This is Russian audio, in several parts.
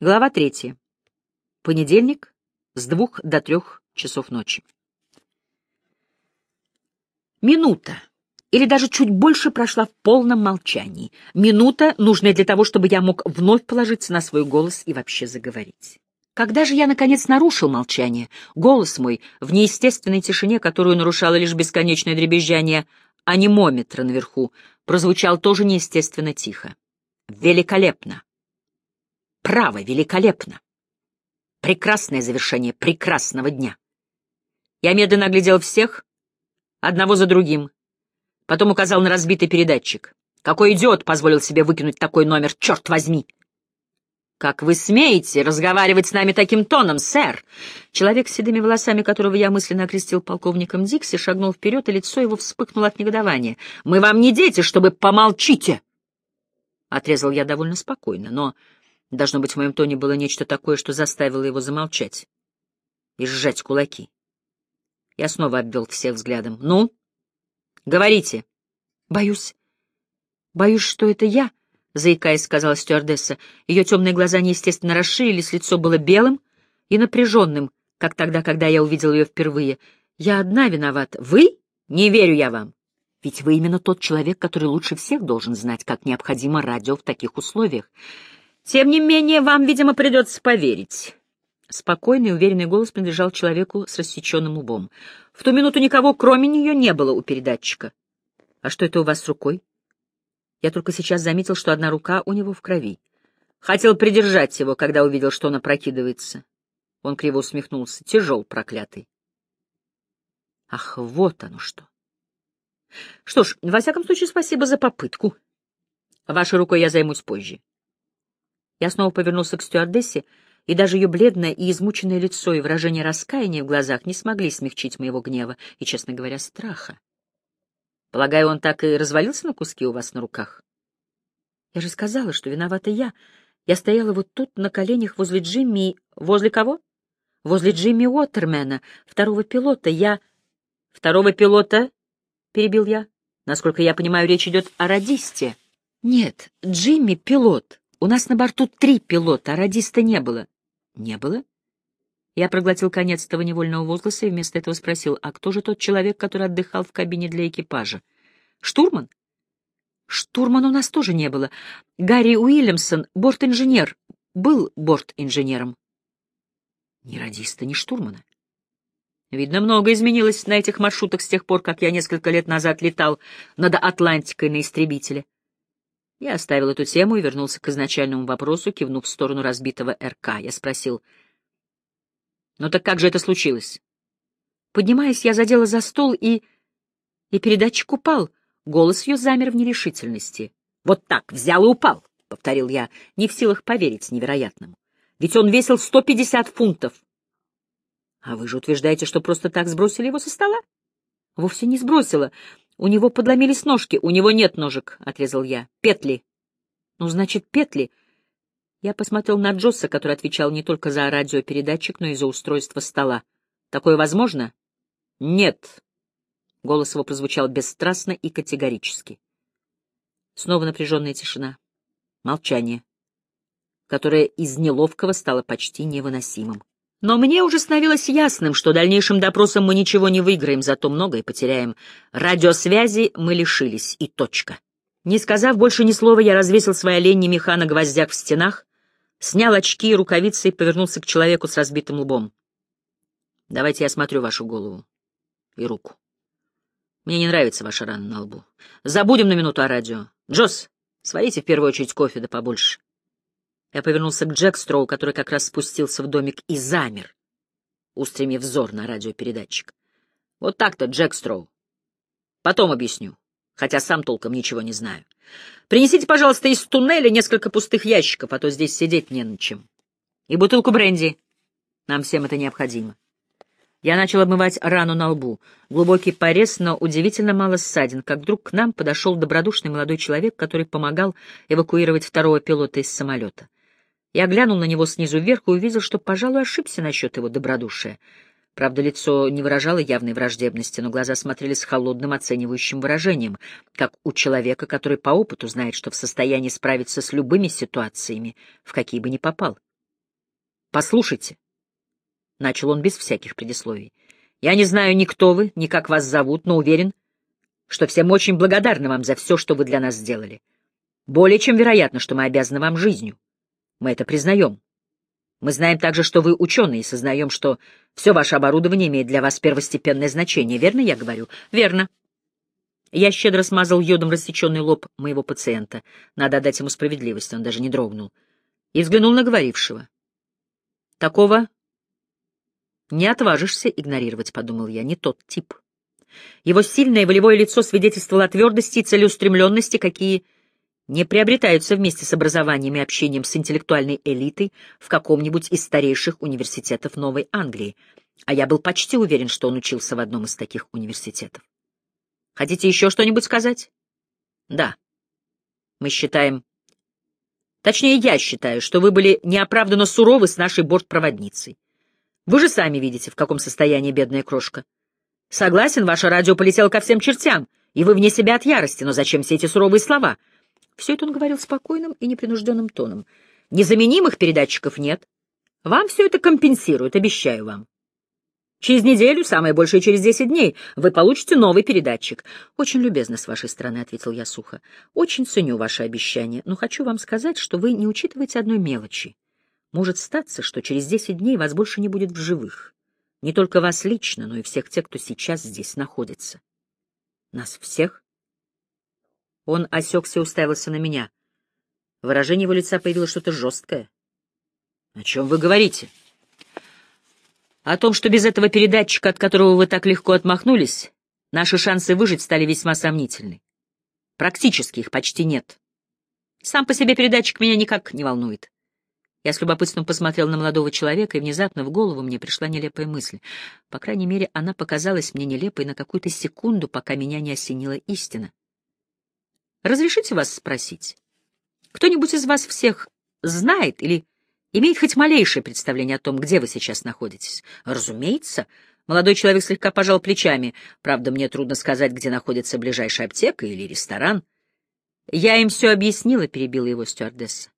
Глава третья. Понедельник с двух до трех часов ночи. Минута, или даже чуть больше прошла в полном молчании. Минута, нужная для того, чтобы я мог вновь положиться на свой голос и вообще заговорить. Когда же я, наконец, нарушил молчание, голос мой, в неестественной тишине, которую нарушало лишь бесконечное дребезжание анимометра наверху, прозвучал тоже неестественно тихо. Великолепно! Право, великолепно! Прекрасное завершение прекрасного дня! Я медленно оглядел всех, одного за другим, потом указал на разбитый передатчик. Какой идиот позволил себе выкинуть такой номер, черт возьми! «Как вы смеете разговаривать с нами таким тоном, сэр?» Человек с седыми волосами, которого я мысленно окрестил полковником Дикси, шагнул вперед, и лицо его вспыхнуло от негодования. «Мы вам не дети, чтобы помолчите!» Отрезал я довольно спокойно, но, должно быть, в моем тоне было нечто такое, что заставило его замолчать и сжать кулаки. Я снова обвел всех взглядом. «Ну? Говорите!» «Боюсь. Боюсь, что это я», — заикаясь, сказала стюардесса. Ее темные глаза неестественно расширились, лицо было белым и напряженным, как тогда, когда я увидел ее впервые. «Я одна виновата. Вы? Не верю я вам. Ведь вы именно тот человек, который лучше всех должен знать, как необходимо радио в таких условиях. Тем не менее, вам, видимо, придется поверить». Спокойный и уверенный голос принадлежал человеку с рассеченным лбом. В ту минуту никого, кроме нее, не было у передатчика. «А что это у вас с рукой?» Я только сейчас заметил, что одна рука у него в крови. Хотел придержать его, когда увидел, что он опрокидывается. Он криво усмехнулся. Тяжел, проклятый. Ах, вот оно что. Что ж, во всяком случае, спасибо за попытку. Вашей рукой я займусь позже. Я снова повернулся к стюардессе, и даже ее бледное и измученное лицо и выражение раскаяния в глазах не смогли смягчить моего гнева и, честно говоря, страха. Полагаю, он так и развалился на куски у вас на руках? Я же сказала, что виновата я. Я стояла вот тут на коленях возле Джимми... Возле кого? Возле Джимми Уотермена, второго пилота. Я... Второго пилота? Перебил я. Насколько я понимаю, речь идет о радисте. Нет, Джимми — пилот. У нас на борту три пилота, а радиста не было. Не было? Я проглотил конец этого невольного возгласа и вместо этого спросил, а кто же тот человек, который отдыхал в кабине для экипажа? Штурман? Штурмана у нас тоже не было. Гарри Уильямсон, борт-инженер, был борт-инженером. Ни радиста, ни штурмана. Видно, много изменилось на этих маршрутах с тех пор, как я несколько лет назад летал над Атлантикой на истребителе. Я оставил эту тему и вернулся к изначальному вопросу, кивнув в сторону разбитого РК. Я спросил — ну так как же это случилось? Поднимаясь, я задела за стол и... И передатчик упал. Голос ее замер в нерешительности. «Вот так, взял и упал», — повторил я, не в силах поверить невероятному. «Ведь он весил сто пятьдесят фунтов». «А вы же утверждаете, что просто так сбросили его со стола?» «Вовсе не сбросила. У него подломились ножки. У него нет ножек», — отрезал я. «Петли». «Ну, значит, петли. Я посмотрел на Джосса, который отвечал не только за радиопередатчик, но и за устройство стола. «Такое возможно?» «Нет». Голос его прозвучал бесстрастно и категорически. Снова напряженная тишина. Молчание, которое из неловкого стало почти невыносимым. Но мне уже становилось ясным, что дальнейшим допросом мы ничего не выиграем, зато многое потеряем. Радиосвязи мы лишились, и точка. Не сказав больше ни слова, я развесил свои оленьи меха на гвоздях в стенах, снял очки и рукавицы и повернулся к человеку с разбитым лбом. «Давайте я осмотрю вашу голову и руку. Мне не нравится ваша рана на лбу. Забудем на минуту о радио. Джосс, сварите в первую очередь кофе, да побольше». Я повернулся к Джекстроу, который как раз спустился в домик и замер, устремив взор на радиопередатчик. «Вот так-то, Джекстроу. Потом объясню, хотя сам толком ничего не знаю. Принесите, пожалуйста, из туннеля несколько пустых ящиков, а то здесь сидеть не на чем. И бутылку бренди. Нам всем это необходимо. Я начал обмывать рану на лбу. Глубокий порез, но удивительно мало ссадин, как вдруг к нам подошел добродушный молодой человек, который помогал эвакуировать второго пилота из самолета. Я глянул на него снизу вверх и увидел, что, пожалуй, ошибся насчет его добродушия. Правда, лицо не выражало явной враждебности, но глаза смотрели с холодным оценивающим выражением, как у человека, который по опыту знает, что в состоянии справиться с любыми ситуациями, в какие бы ни попал. «Послушайте», — начал он без всяких предисловий, — «я не знаю ни кто вы, ни как вас зовут, но уверен, что всем очень благодарны вам за все, что вы для нас сделали. Более чем вероятно, что мы обязаны вам жизнью. Мы это признаем. Мы знаем также, что вы ученые, и сознаем, что все ваше оборудование имеет для вас первостепенное значение. Верно я говорю? Верно. Я щедро смазал йодом рассеченный лоб моего пациента. Надо отдать ему справедливость, он даже не дрогнул. И взглянул на говорившего. Такого не отважишься игнорировать, — подумал я, — не тот тип. Его сильное волевое лицо свидетельствовало о твердости и целеустремленности, какие не приобретаются вместе с образованием и общением с интеллектуальной элитой в каком-нибудь из старейших университетов Новой Англии, а я был почти уверен, что он учился в одном из таких университетов. Хотите еще что-нибудь сказать? Да. Мы считаем... Точнее, я считаю, что вы были неоправданно суровы с нашей бортпроводницей. Вы же сами видите, в каком состоянии бедная крошка. Согласен, ваше радио полетело ко всем чертям, и вы вне себя от ярости, но зачем все эти суровые слова? Все это он говорил спокойным и непринужденным тоном. Незаменимых передатчиков нет. Вам все это компенсируют, обещаю вам. Через неделю, самое большее через десять дней, вы получите новый передатчик. Очень любезно с вашей стороны, — ответил я сухо. Очень ценю ваше обещание, но хочу вам сказать, что вы не учитываете одной мелочи. Может статься, что через десять дней вас больше не будет в живых. Не только вас лично, но и всех тех, кто сейчас здесь находится. Нас всех? Он осекся и уставился на меня. Выражение его лица появилось что-то жесткое. — О чем вы говорите? — О том, что без этого передатчика, от которого вы так легко отмахнулись, наши шансы выжить стали весьма сомнительны. Практически их почти нет. Сам по себе передатчик меня никак не волнует. Я с любопытством посмотрел на молодого человека, и внезапно в голову мне пришла нелепая мысль. По крайней мере, она показалась мне нелепой на какую-то секунду, пока меня не осенила истина. Разрешите вас спросить? Кто-нибудь из вас всех знает или имеет хоть малейшее представление о том, где вы сейчас находитесь? Разумеется. Молодой человек слегка пожал плечами. Правда, мне трудно сказать, где находится ближайшая аптека или ресторан. Я им все объяснила, перебила его стюардесса.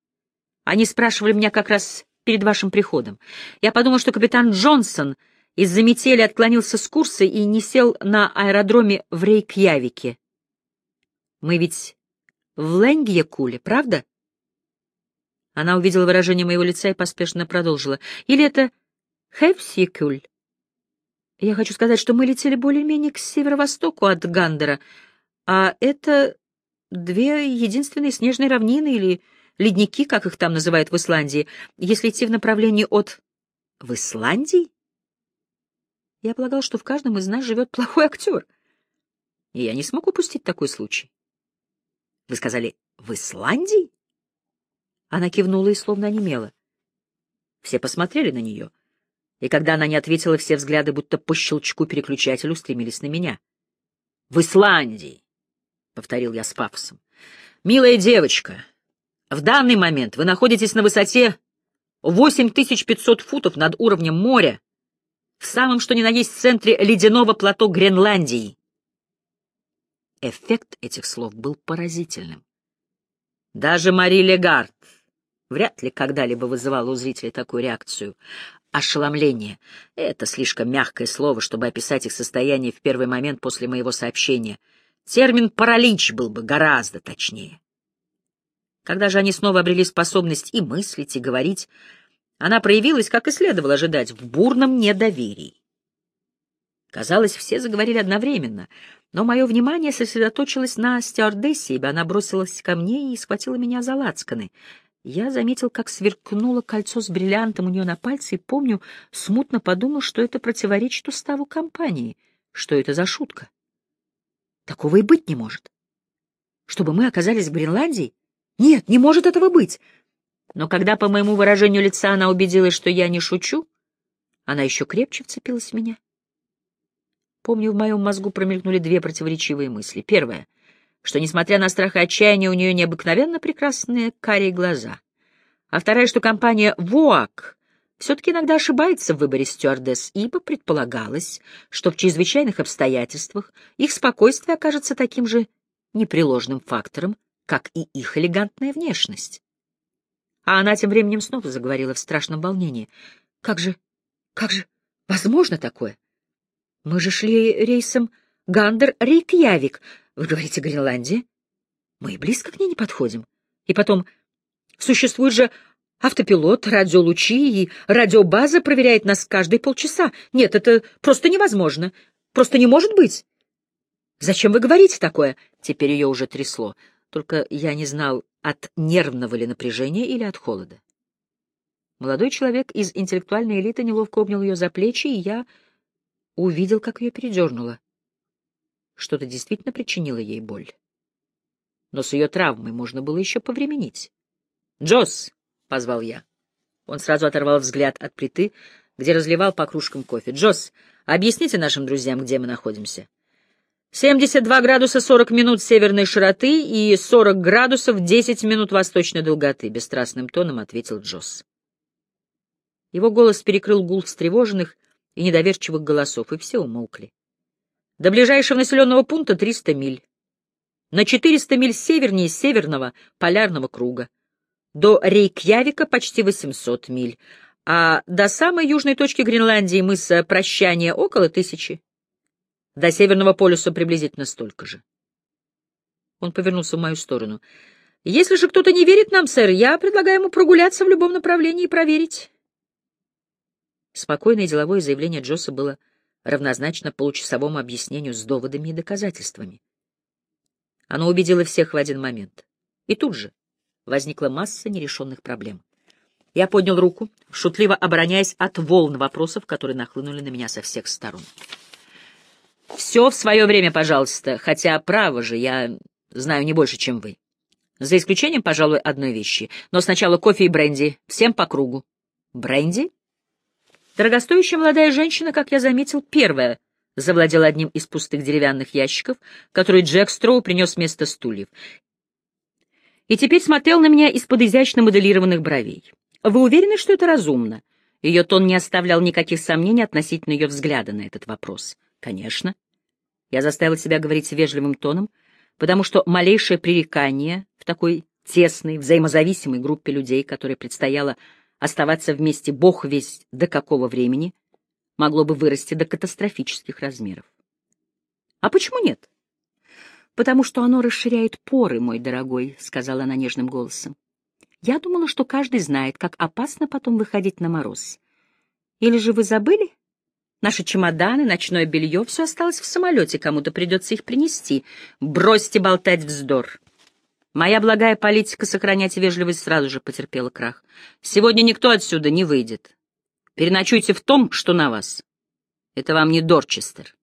Они спрашивали меня как раз перед вашим приходом. Я подумал, что капитан Джонсон из-за метели отклонился с курса и не сел на аэродроме в Рейкьявике. Мы ведь в Ленгьякуле, правда? Она увидела выражение моего лица и поспешно продолжила. Или это Хевсикуль? Я хочу сказать, что мы летели более-менее к северо-востоку от Гандера, а это две единственные снежные равнины или ледники, как их там называют в Исландии, если идти в направлении от... В Исландии? Я полагал, что в каждом из нас живет плохой актер, и я не смог упустить такой случай. Вы сказали, в Исландии? Она кивнула и словно онемела. Все посмотрели на нее, и когда она не ответила, все взгляды будто по щелчку переключателя устремились на меня. — В Исландии! — повторил я с пафосом. — Милая девочка, в данный момент вы находитесь на высоте 8500 футов над уровнем моря, в самом что ни на есть центре ледяного плато Гренландии. Эффект этих слов был поразительным. Даже Мари Легард вряд ли когда-либо вызывала у зрителей такую реакцию. Ошеломление — это слишком мягкое слово, чтобы описать их состояние в первый момент после моего сообщения. Термин «паралич» был бы гораздо точнее. Когда же они снова обрели способность и мыслить, и говорить, она проявилась, как и следовало ожидать, в бурном недоверии. Казалось, все заговорили одновременно, но мое внимание сосредоточилось на стюардессе, ибо она бросилась ко мне и схватила меня за лацканы. Я заметил, как сверкнуло кольцо с бриллиантом у нее на пальце, и, помню, смутно подумал, что это противоречит уставу компании. Что это за шутка? Такого и быть не может. Чтобы мы оказались в Гренландии? Нет, не может этого быть. Но когда по моему выражению лица она убедилась, что я не шучу, она еще крепче вцепилась в меня. Помню, в моем мозгу промелькнули две противоречивые мысли. Первая, что, несмотря на страх и отчаяние, у нее необыкновенно прекрасные карие глаза. А вторая, что компания «ВОАК» все-таки иногда ошибается в выборе стюардесс, ибо предполагалось, что в чрезвычайных обстоятельствах их спокойствие окажется таким же непреложным фактором, как и их элегантная внешность. А она тем временем снова заговорила в страшном волнении. «Как же, как же, возможно такое? Мы же шли рейсом Гандер-Рейкьявик. Вы говорите, Гренландия? Мы и близко к ней не подходим. И потом, существует же автопилот, радиолучи и радиобаза проверяет нас каждые полчаса. Нет, это просто невозможно. Просто не может быть. Зачем вы говорите такое? Теперь ее уже трясло. Только я не знал, от нервного ли напряжения или от холода. Молодой человек из интеллектуальной элиты неловко обнял ее за плечи, и я увидел, как ее передернуло. Что-то действительно причинило ей боль. Но с ее травмой можно было еще повременить. «Джосс!» — позвал я. Он сразу оторвал взгляд от плиты, где разливал по кружкам кофе. «Джосс, объясните нашим друзьям, где мы находимся?» «72 градуса 40 минут северной широты и 40 градусов 10 минут восточной долготы», — бесстрастным тоном ответил Джосс. Его голос перекрыл гул встревоженных и недоверчивых голосов, и все умолкли. До ближайшего населенного пункта 300 миль. На 400 миль севернее северного полярного круга. До Рейкьявика почти 800 миль, а до самой южной точки Гренландии мыса Прощания около тысячи. До Северного полюса приблизительно столько же. Он повернулся в мою сторону. «Если же кто-то не верит нам, сэр, я предлагаю ему прогуляться в любом направлении и проверить». Спокойное деловое заявление Джосса было равнозначно получасовому объяснению с доводами и доказательствами. Оно убедило всех в один момент. И тут же возникла масса нерешенных проблем. Я поднял руку, шутливо обороняясь от волн вопросов, которые нахлынули на меня со всех сторон. «Все в свое время, пожалуйста, хотя, право же, я знаю не больше, чем вы. За исключением, пожалуй, одной вещи. Но сначала кофе и бренди, всем по кругу». «Бренди?» Дорогостоящая молодая женщина, как я заметил, первая завладела одним из пустых деревянных ящиков, который Джек Строу принес вместо стульев, и теперь смотрел на меня из-под изящно моделированных бровей. «Вы уверены, что это разумно?» Ее тон не оставлял никаких сомнений относительно ее взгляда на этот вопрос. «Конечно». Я заставил себя говорить вежливым тоном, потому что малейшее пререкание в такой тесной, взаимозависимой группе людей, которой предстояло оставаться вместе бог весь до какого времени, могло бы вырасти до катастрофических размеров. А почему нет? Потому что оно расширяет поры, мой дорогой, сказала она нежным голосом. Я думала, что каждый знает, как опасно потом выходить на мороз. Или же вы забыли? Наши чемоданы, ночное белье — все осталось в самолете, кому-то придется их принести. Бросьте болтать вздор. Моя благая политика сохранять вежливость сразу же потерпела крах. Сегодня никто отсюда не выйдет. Переночуйте в том, что на вас. Это вам не Дорчестер.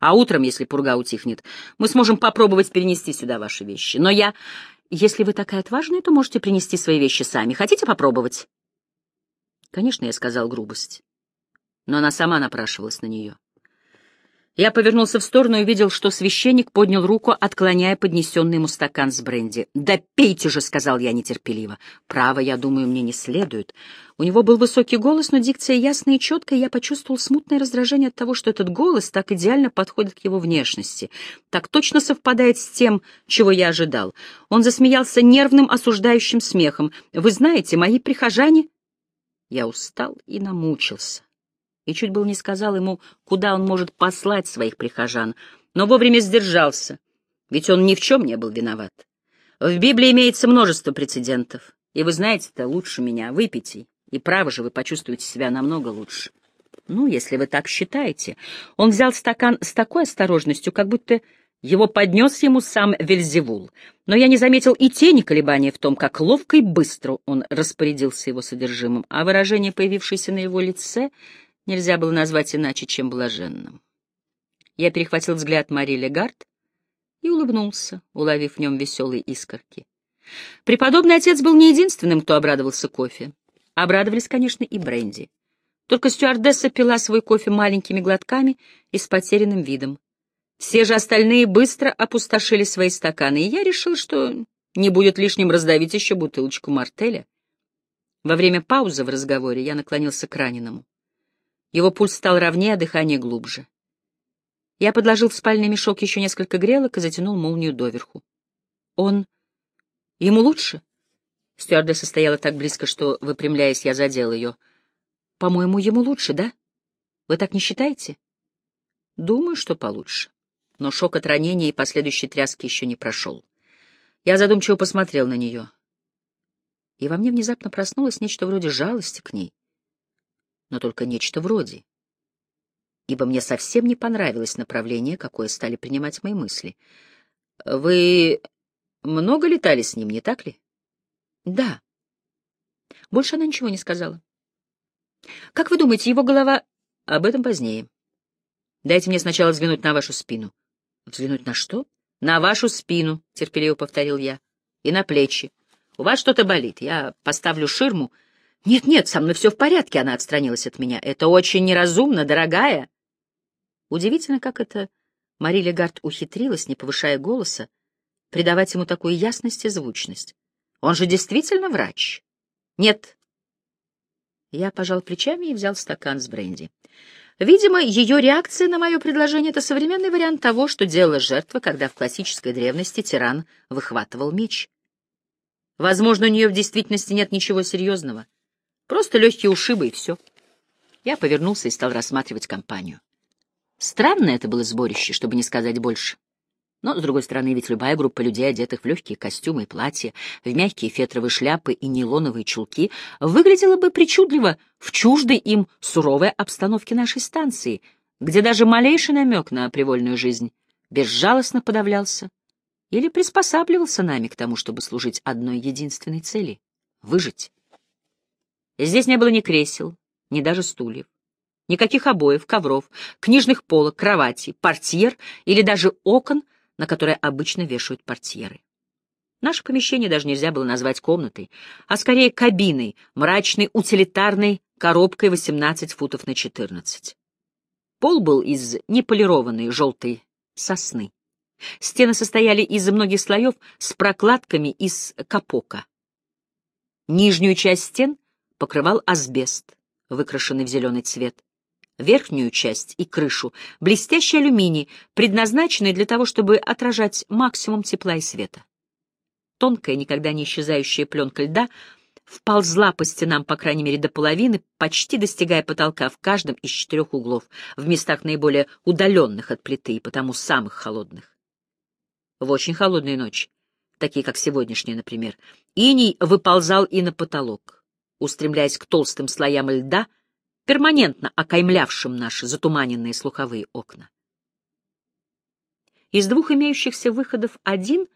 А утром, если пурга утихнет, мы сможем попробовать перенести сюда ваши вещи. Но я... Если вы такая отважная, то можете принести свои вещи сами. Хотите попробовать? Конечно, я сказал грубость. Но она сама напрашивалась на нее. Я повернулся в сторону и увидел, что священник поднял руку, отклоняя поднесенный ему стакан с бренди. «Да пейте же!» — сказал я нетерпеливо. «Право, я думаю, мне не следует». У него был высокий голос, но дикция ясная и четкая, и я почувствовал смутное раздражение от того, что этот голос так идеально подходит к его внешности, так точно совпадает с тем, чего я ожидал. Он засмеялся нервным, осуждающим смехом. «Вы знаете, мои прихожане...» Я устал и намучился и чуть было не сказал ему, куда он может послать своих прихожан, но вовремя сдержался, ведь он ни в чем не был виноват. В Библии имеется множество прецедентов, и вы знаете это лучше меня. Выпейте, и право же вы почувствуете себя намного лучше. Ну, если вы так считаете. Он взял стакан с такой осторожностью, как будто его поднес ему сам Вельзевул, но я не заметил и тени колебания в том, как ловко и быстро он распорядился его содержимым, а выражение, появившееся на его лице, нельзя было назвать иначе, чем блаженным. Я перехватил взгляд Мари Легард и улыбнулся, уловив в нем веселые искорки. Преподобный отец был не единственным, кто обрадовался кофе. Обрадовались, конечно, и Бренди. Только стюардесса пила свой кофе маленькими глотками и с потерянным видом. Все же остальные быстро опустошили свои стаканы, и я решил, что не будет лишним раздавить еще бутылочку мартеля. Во время паузы в разговоре я наклонился к раненому. Его пульс стал ровнее, а дыхание глубже. Я подложил в спальный мешок еще несколько грелок и затянул молнию доверху. Он... Ему лучше? Стюардесса стояла так близко, что, выпрямляясь, я задел ее. По-моему, ему лучше, да? Вы так не считаете? Думаю, что получше. Но шок от ранения и последующей тряски еще не прошел. Я задумчиво посмотрел на нее. И во мне внезапно проснулось нечто вроде жалости к ней. Но только нечто вроде. Ибо мне совсем не понравилось направление, какое стали принимать мои мысли. Вы много летали с ним, не так ли? Да. Больше она ничего не сказала. Как вы думаете, его голова... Об этом позднее. Дайте мне сначала взглянуть на вашу спину. Взглянуть на что? На вашу спину, терпеливо повторил я. И на плечи. У вас что-то болит. Я поставлю ширму. Нет-нет, со мной все в порядке, она отстранилась от меня. Это очень неразумно, дорогая. Удивительно, как это Мари Легард ухитрилась, не повышая голоса, придавать ему такую ясность и звучность. Он же действительно врач? Нет. Я пожал плечами и взял стакан с бренди. Видимо, ее реакция на мое предложение — это современный вариант того, что делала жертва, когда в классической древности тиран выхватывал меч. Возможно, у нее в действительности нет ничего серьезного. Просто легкие ушибы и все. Я повернулся и стал рассматривать компанию. Странное это было сборище, чтобы не сказать больше. Но, с другой стороны, ведь любая группа людей, одетых в легкие костюмы и платья, в мягкие фетровые шляпы и нейлоновые чулки, выглядела бы причудливо в чуждой им суровой обстановке нашей станции, где даже малейший намек на привольную жизнь безжалостно подавлялся или приспосабливался нами к тому, чтобы служить одной единственной цели — выжить. Здесь не было ни кресел, ни даже стульев. Никаких обоев, ковров, книжных полок, кроватей, портьер или даже окон — на которые обычно вешают портьеры. Наше помещение даже нельзя было назвать комнатой, а скорее кабиной, мрачной утилитарной коробкой 18 футов на 14. Пол был из неполированной желтой сосны. Стены состояли из многих слоев с прокладками из капока. Нижнюю часть стен покрывал асбест, выкрашенный в зеленый цвет верхнюю часть и крышу, блестящий алюминий, предназначенный для того, чтобы отражать максимум тепла и света. Тонкая, никогда не исчезающая пленка льда вползла по стенам, по крайней мере, до половины, почти достигая потолка в каждом из четырех углов, в местах наиболее удаленных от плиты и потому самых холодных. В очень холодные ночи, такие как сегодняшняя, например, иней выползал и на потолок, устремляясь к толстым слоям льда — перманентно окаймлявшим наши затуманенные слуховые окна. Из двух имеющихся выходов один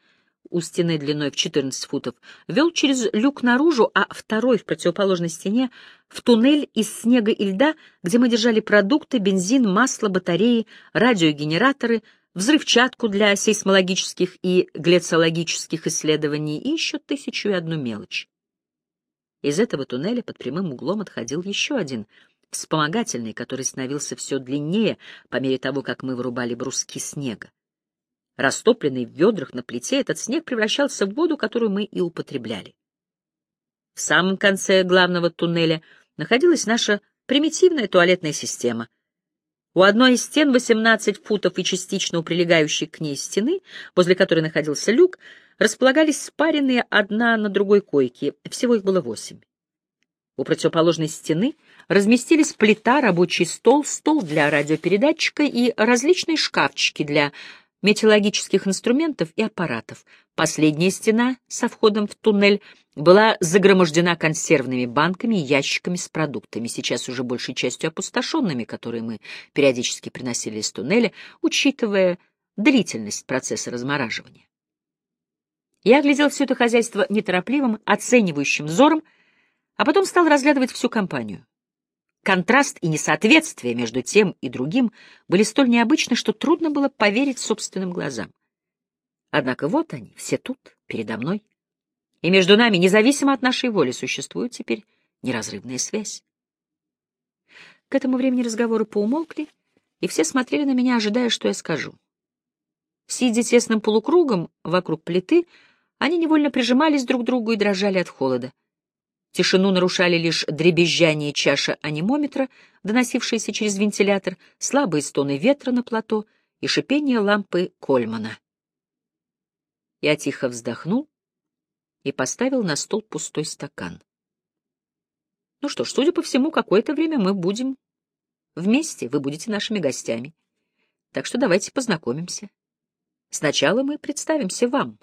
у стены длиной в 14 футов вел через люк наружу, а второй в противоположной стене в туннель из снега и льда, где мы держали продукты, бензин, масло, батареи, радиогенераторы, взрывчатку для сейсмологических и глецологических исследований и еще тысячу и одну мелочь. Из этого туннеля под прямым углом отходил еще один — вспомогательный, который становился все длиннее по мере того, как мы вырубали бруски снега. Растопленный в ведрах на плите, этот снег превращался в воду, которую мы и употребляли. В самом конце главного туннеля находилась наша примитивная туалетная система. У одной из стен 18 футов и частично у прилегающей к ней стены, возле которой находился люк, располагались спаренные одна на другой койки, всего их было восемь. У противоположной стены разместились плита, рабочий стол, стол для радиопередатчика и различные шкафчики для метеорологических инструментов и аппаратов. Последняя стена со входом в туннель была загромождена консервными банками и ящиками с продуктами, сейчас уже большей частью опустошенными, которые мы периодически приносили из туннеля, учитывая длительность процесса размораживания. Я оглядел все это хозяйство неторопливым, оценивающим взором, а потом стал разглядывать всю компанию. Контраст и несоответствие между тем и другим были столь необычны, что трудно было поверить собственным глазам. Однако вот они, все тут, передо мной. И между нами, независимо от нашей воли, существует теперь неразрывная связь. К этому времени разговоры поумолкли, и все смотрели на меня, ожидая, что я скажу. Сидя тесным полукругом вокруг плиты, они невольно прижимались друг к другу и дрожали от холода. Тишину нарушали лишь дребезжание чаши анимометра, доносившиеся через вентилятор, слабые стоны ветра на плато и шипение лампы Кольмана. Я тихо вздохнул и поставил на стол пустой стакан. Ну что ж, судя по всему, какое-то время мы будем вместе, вы будете нашими гостями. Так что давайте познакомимся. Сначала мы представимся вам.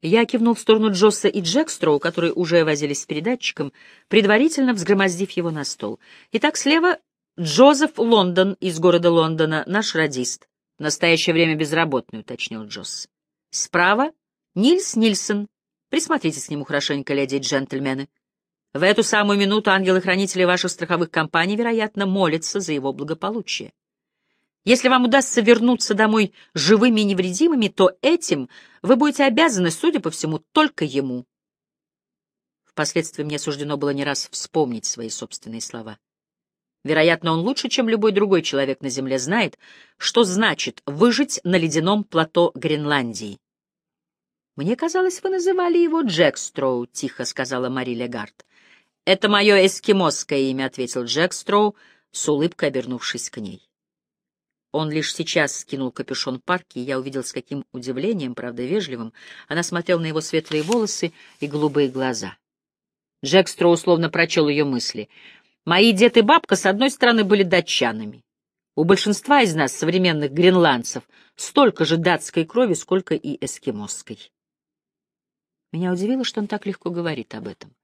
Я кивнул в сторону Джосса и Джекстроу, которые уже возились с передатчиком, предварительно взгромоздив его на стол. Итак, слева Джозеф Лондон из города Лондона, наш радист. В настоящее время безработный, уточнил Джосс. Справа Нильс Нильсон. Присмотритесь к нему хорошенько, леди и джентльмены. В эту самую минуту ангелы-хранители ваших страховых компаний, вероятно, молятся за его благополучие. Если вам удастся вернуться домой живыми и невредимыми, то этим вы будете обязаны, судя по всему, только ему. Впоследствии мне суждено было не раз вспомнить свои собственные слова. Вероятно, он лучше, чем любой другой человек на Земле, знает, что значит выжить на ледяном плато Гренландии. «Мне казалось, вы называли его Джек Строу», — тихо сказала Мари Легард. «Это мое эскимосское имя», — ответил Джек Строу, с улыбкой обернувшись к ней. Он лишь сейчас скинул капюшон парки, и я увидел, с каким удивлением, правда вежливым, она смотрела на его светлые волосы и голубые глаза. Джек Строу словно прочел ее мысли. «Мои дед и бабка, с одной стороны, были датчанами. У большинства из нас, современных гренландцев, столько же датской крови, сколько и эскимосской». Меня удивило, что он так легко говорит об этом.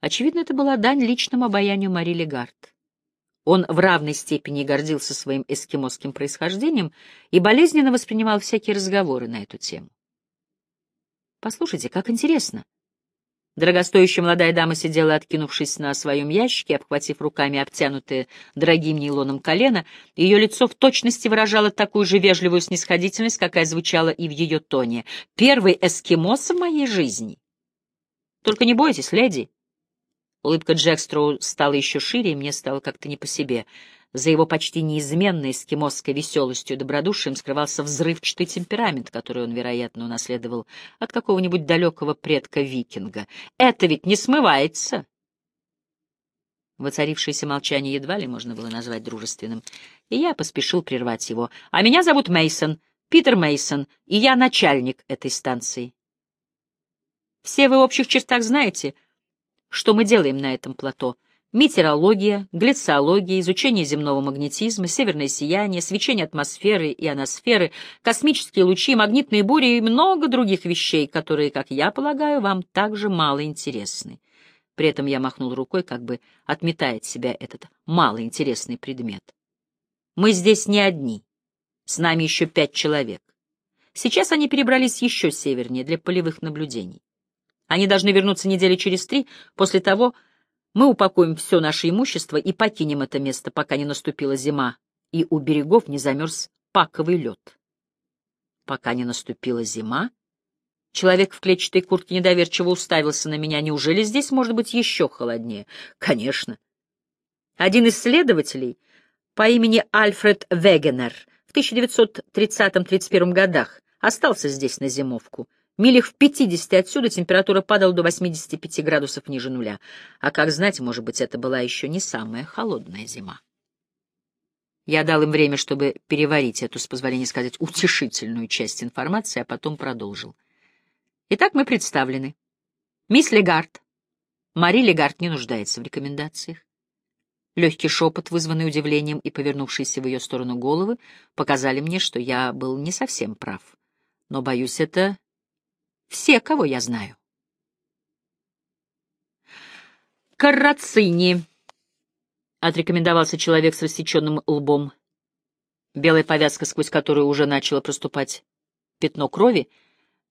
Очевидно, это была дань личному обаянию Мари Легард. Он в равной степени гордился своим эскимосским происхождением и болезненно воспринимал всякие разговоры на эту тему. «Послушайте, как интересно!» Дорогостоящая молодая дама сидела, откинувшись на своем ящике, обхватив руками обтянутые дорогим нейлоном колено, ее лицо в точности выражало такую же вежливую снисходительность, какая звучала и в ее тоне. «Первый эскимос в моей жизни!» «Только не бойтесь, леди!» Улыбка Джекстроу стала еще шире, и мне стало как-то не по себе. За его почти неизменной эскимосской веселостью и добродушием скрывался взрывчатый темперамент, который он, вероятно, унаследовал от какого-нибудь далекого предка-викинга. «Это ведь не смывается!» Воцарившееся молчание едва ли можно было назвать дружественным, и я поспешил прервать его. «А меня зовут Мейсон, Питер Мейсон, и я начальник этой станции. Все вы в общих чертах знаете — что мы делаем на этом плато? Метеорология, глициология, изучение земного магнетизма, северное сияние, свечение атмосферы и аносферы, космические лучи, магнитные бури и много других вещей, которые, как я полагаю, вам также мало интересны. При этом я махнул рукой, как бы отметая от себя этот малоинтересный предмет. Мы здесь не одни. С нами еще пять человек. Сейчас они перебрались еще севернее для полевых наблюдений. Они должны вернуться недели через три. После того мы упакуем все наше имущество и покинем это место, пока не наступила зима, и у берегов не замерз паковый лед. Пока не наступила зима, человек в клетчатой куртке недоверчиво уставился на меня. Неужели здесь может быть еще холоднее? Конечно. Один из следователей по имени Альфред Вегенер в 1930-31 годах остался здесь на зимовку. Милях в пятидесяти отсюда температура падала до 85 градусов ниже нуля. А как знать, может быть, это была еще не самая холодная зима. Я дал им время, чтобы переварить эту, с позволения сказать, утешительную часть информации, а потом продолжил. Итак, мы представлены. Мисс Легард. Мари Легард не нуждается в рекомендациях. Легкий шепот, вызванный удивлением и повернувшийся в ее сторону головы, показали мне, что я был не совсем прав. Но, боюсь, это все, кого я знаю. Каррацини, — отрекомендовался человек с рассеченным лбом. Белая повязка, сквозь которую уже начало проступать пятно крови,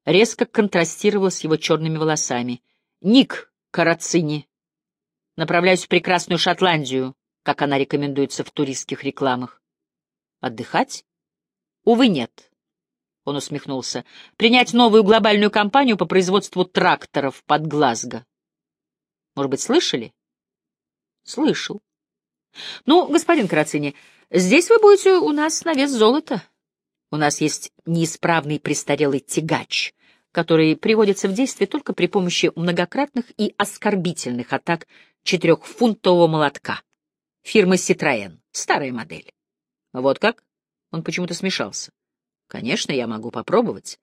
резко контрастировала с его черными волосами. «Ник Карацини. Направляюсь в прекрасную Шотландию, как она рекомендуется в туристских рекламах. Отдыхать? Увы, нет. Он усмехнулся. «Принять новую глобальную кампанию по производству тракторов под Глазго. Может быть, слышали?» «Слышал». «Ну, господин Карацини, здесь вы будете у нас на вес золота. У нас есть неисправный престарелый тягач, который приводится в действие только при помощи многократных и оскорбительных атак четырехфунтового молотка. Фирмы «Ситроен». Старая модель. Вот как? Он почему-то смешался. Конечно, я могу попробовать.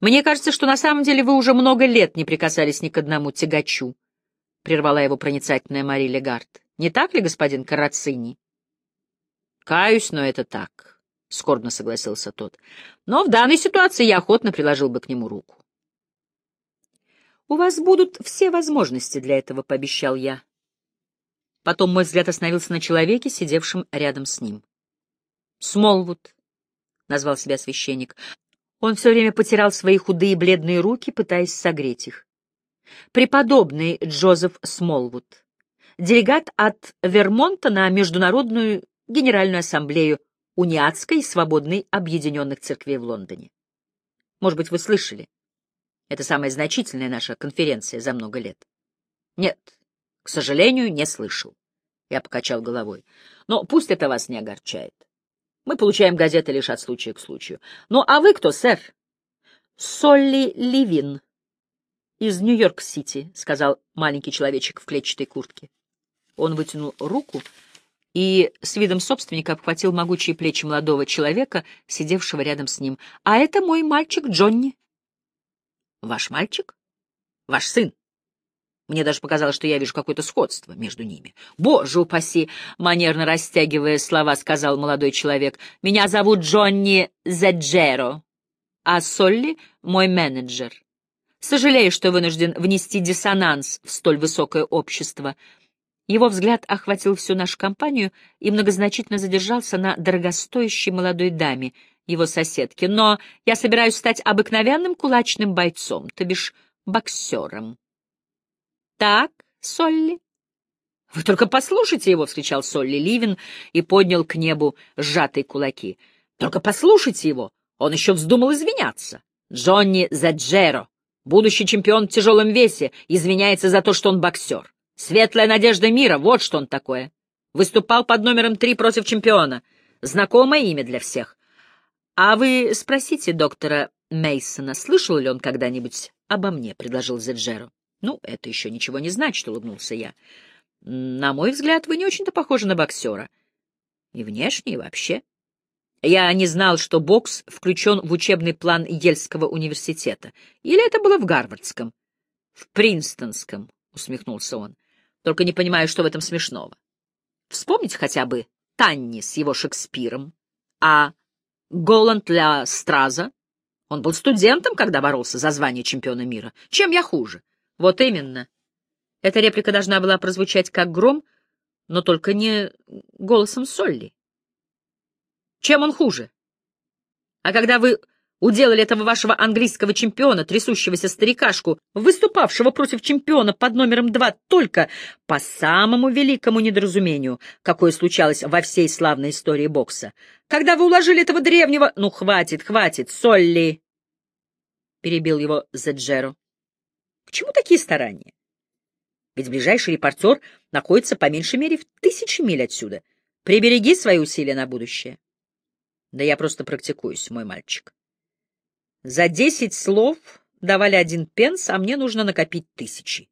Мне кажется, что на самом деле вы уже много лет не прикасались ни к одному тягачу, — прервала его проницательная Мари Легард. — Не так ли, господин Карацини? — Каюсь, но это так, — скорбно согласился тот. — Но в данной ситуации я охотно приложил бы к нему руку. — У вас будут все возможности для этого, — пообещал я. Потом мой взгляд остановился на человеке, сидевшем рядом с ним. — Смолвуд, — назвал себя священник. Он все время потирал свои худые бледные руки, пытаясь согреть их. Преподобный Джозеф Смолвуд, делегат от Вермонта на Международную Генеральную Ассамблею Униатской Свободной Объединенных Церквей в Лондоне. Может быть, вы слышали? Это самая значительная наша конференция за много лет. Нет, к сожалению, не слышал. Я покачал головой. Но пусть это вас не огорчает. Мы получаем газеты лишь от случая к случаю. Ну, а вы кто, сэр? Солли Ливин из Нью-Йорк-Сити, — сказал маленький человечек в клетчатой куртке. Он вытянул руку и с видом собственника обхватил могучие плечи молодого человека, сидевшего рядом с ним. — А это мой мальчик Джонни. — Ваш мальчик? Ваш сын? Мне даже показалось, что я вижу какое-то сходство между ними. «Боже упаси!» — манерно растягивая слова, сказал молодой человек. «Меня зовут Джонни Зеджеро, а Солли — мой менеджер. Сожалею, что вынужден внести диссонанс в столь высокое общество». Его взгляд охватил всю нашу компанию и многозначительно задержался на дорогостоящей молодой даме, его соседке. «Но я собираюсь стать обыкновенным кулачным бойцом, то бишь боксером». Так, Солли? — Вы только послушайте его! — вскричал Солли Ливин и поднял к небу сжатые кулаки. — Только послушайте его! Он еще вздумал извиняться. Джонни Заджеро, будущий чемпион в тяжелом весе, извиняется за то, что он боксер. Светлая надежда мира, вот что он такое. Выступал под номером три против чемпиона. Знакомое имя для всех. А вы спросите доктора Мейсона, слышал ли он когда-нибудь обо мне, — предложил Зеджеро. «Ну, это еще ничего не значит», — улыбнулся я. «На мой взгляд, вы не очень-то похожи на боксера. И внешне, и вообще. Я не знал, что бокс включен в учебный план Ельского университета. Или это было в Гарвардском?» «В Принстонском», — усмехнулся он. «Только не понимаю, что в этом смешного. Вспомните хотя бы Танни с его Шекспиром, а Голланд для Страза. Он был студентом, когда боролся за звание чемпиона мира. Чем я хуже?» Вот именно. Эта реплика должна была прозвучать как гром, но только не голосом Солли. Чем он хуже? А когда вы уделали этого вашего английского чемпиона, трясущегося старикашку, выступавшего против чемпиона под номером два только по самому великому недоразумению, какое случалось во всей славной истории бокса. Когда вы уложили этого древнего... Ну, хватит, хватит, Солли! Перебил его Зеджеро. К чему такие старания? Ведь ближайший репортер находится по меньшей мере в тысячи миль отсюда. Прибереги свои усилия на будущее. Да я просто практикуюсь, мой мальчик. За десять слов давали один пенс, а мне нужно накопить тысячи.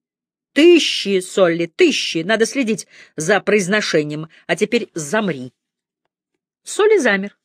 Тысячи, Солли, тысячи! Надо следить за произношением. А теперь замри. Солли замер.